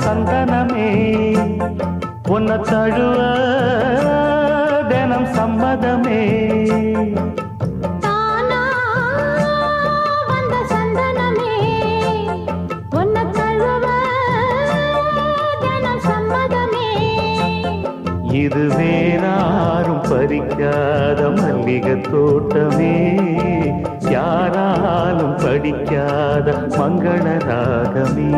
சந்தனமே உன்னை தழுவ தினம் சம்மதமே. இது வேறாரும் பறிக்காத மல்லிகை தோட்டமே. யாராலும் படிக்காத மங்கள ராகமே.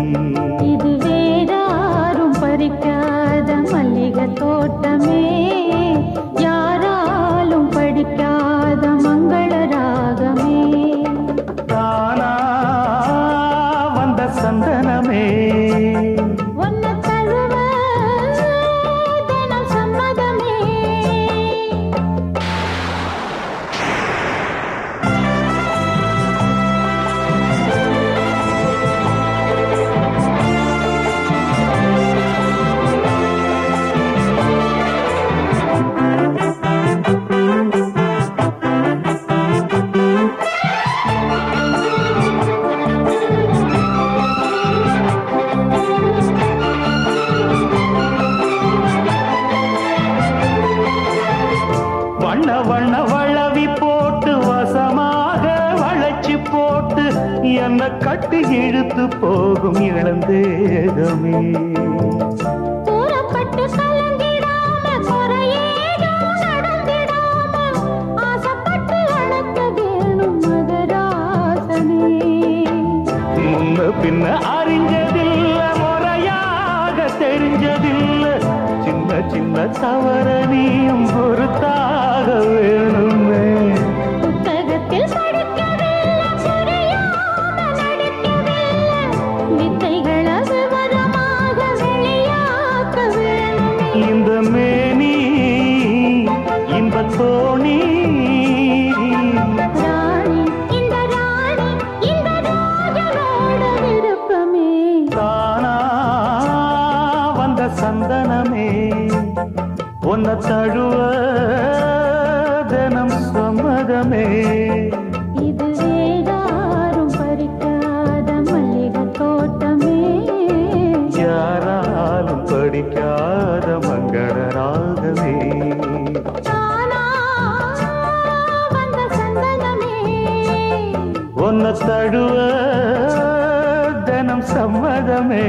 என்ன கட்டி இழுத்து போகும் இளந்தேகமே. பின்ன அறிஞ்சதில்ல முறையாக தெரிஞ்சதில்ல. சின்ன சின்ன தவற நீயும் சந்தனமே. உன்னை தழுவ தினம் சம்மதமே இது வேறாரும் பறிக்காத மல்லிகை தோட்டமே. யாராலும் படிக்காத மங்கள ராகமே தானா வந்த சந்தனமே. உன்னை தழுவ தினம் சம்மதமே.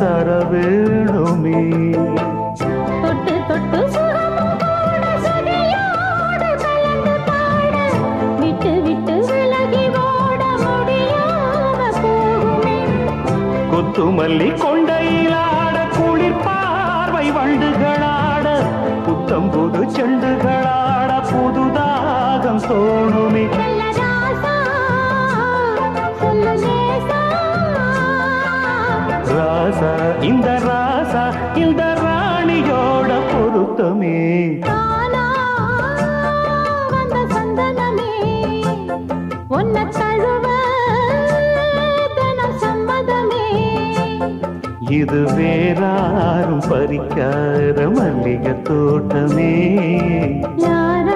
தர வேணுமே. தொட்டு தொட்டு விட்டு விட்டு விலகி ஓட முடியாம போகுமே. கொத்துமல்லி கொண்டையிலாட குளிர் பார்வை வண்டுகளாட புத்தம் புது செண்டுகளாட புதுதாகம் தோணுமே. இந்த ராசா இந்த ராணியோட பொருத்தமே. இது வேறாரும் பறிக்காத மல்லிகை தோட்டமே. யாராலும்